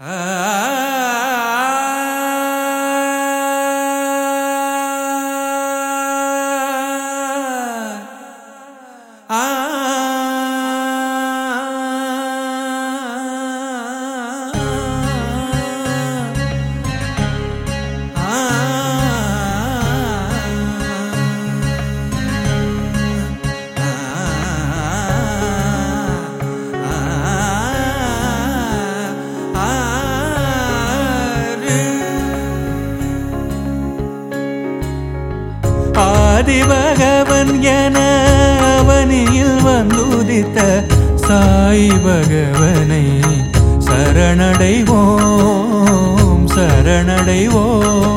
ஆதிபகவன் என அவனியில் வந்துதித்த சாய் பகவனை சரணடைவோம் சரணடைவோம்.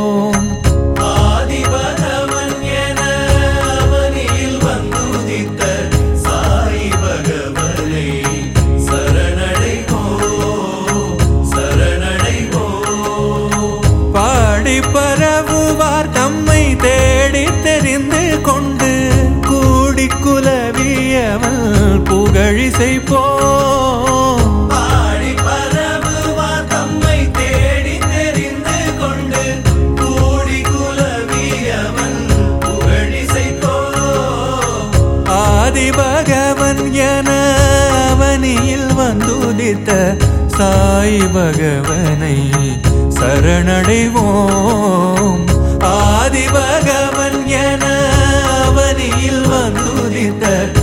குலவியவன் புகழிசைப்போ ஆதிபகவன் என அவனியில் வந்துதித்த சாய் பகவனை சரணடைவோம். ஆதிபகவன் என அவனியில் வந்துதித்த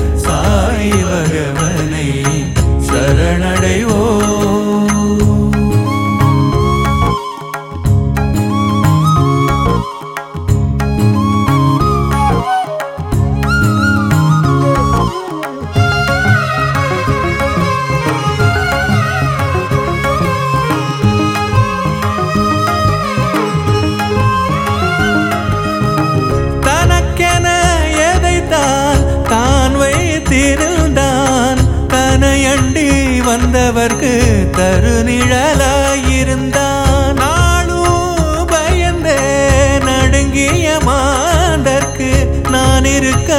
வந்தவர்க்கு தருநிழலாயிருந்தான். நாளும் பயந்தே நடுங்கிய மாந்தர்க்கு நான் இருக்க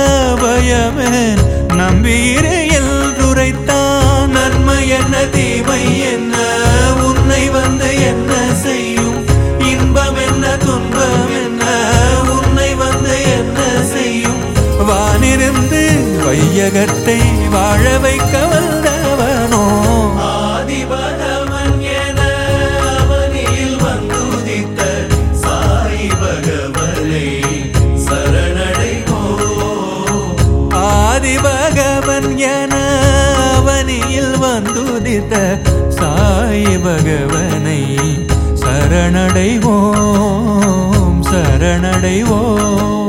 பயமேன் நம்பியிரையில் துரைத்தான் நன்மை என்ன தீமை என்ன உன்னை வந்து என்ன செய்யும்? இன்பம் என்ன துன்பம் என்ன உன்னை வந்து என்ன செய்யும்? வானிருந்து வையகத்தை வாழ வைக்க என அவனியில் வந்துதித்த சாய் பகவனை சரணடைவோம் சரணடைவோம்.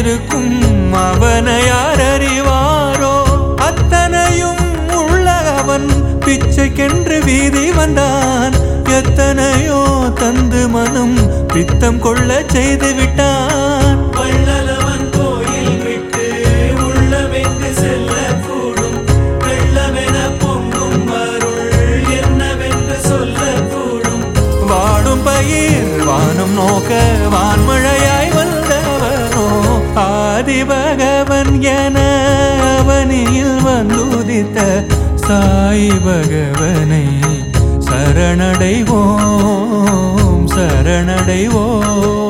இருக்கும் அவனை யார் அறிவாரோ? அத்தனையும் உள்ள அவன் பிச்சைக்கென்று வீதி வந்தான். எத்தனையோ தந்து மனம் பித்தம் கொள்ள செய்து விட்டான். ஆதிபகவன் என அவனியில் வந்துதித்த சாய் பகவனை சரணடைவோம் சரணடைவோம்.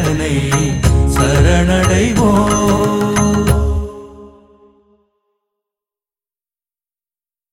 நடை